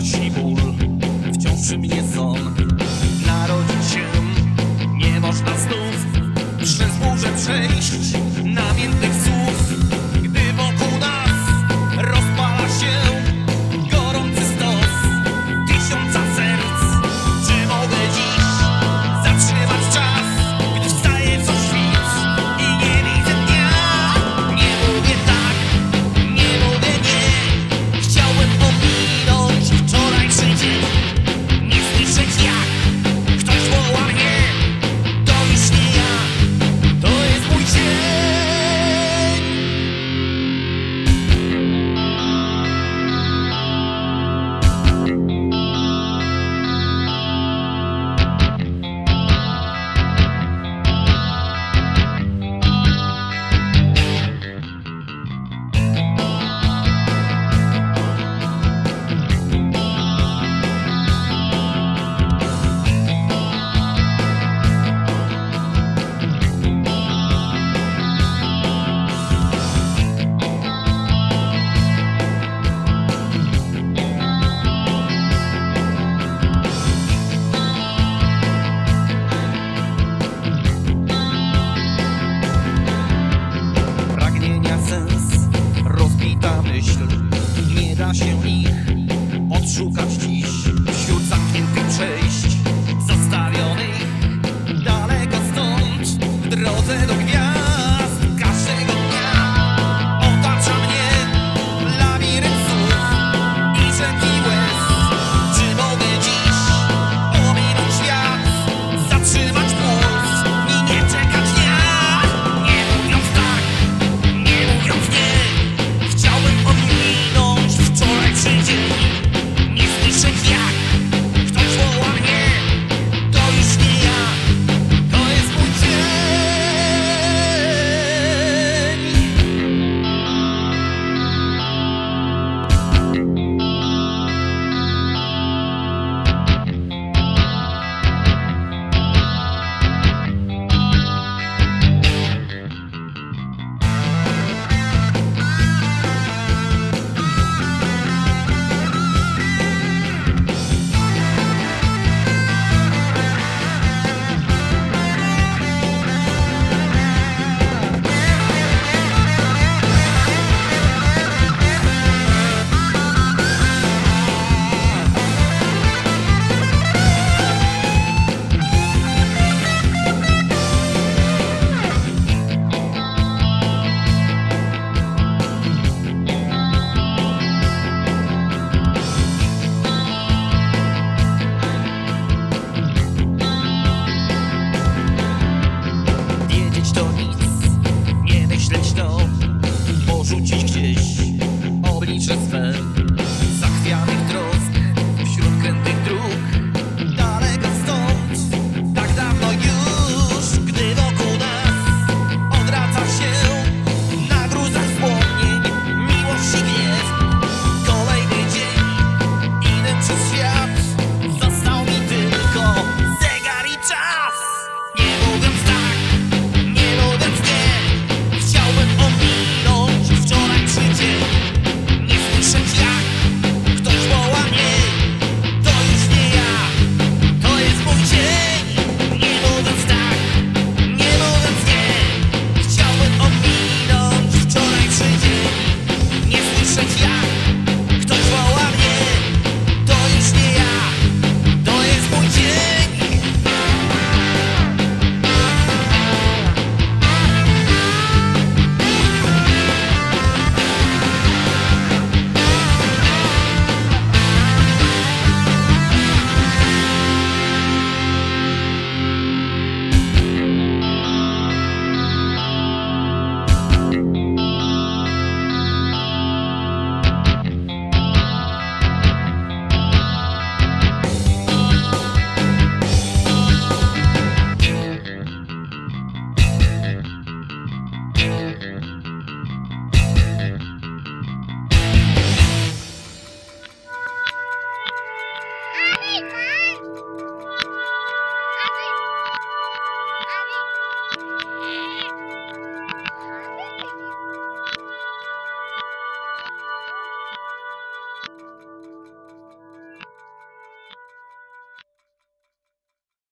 miłość i ból Wciąż przy mnie są. Narodzić się nie można znów Przez burzę przejść. Namiętnych słów su.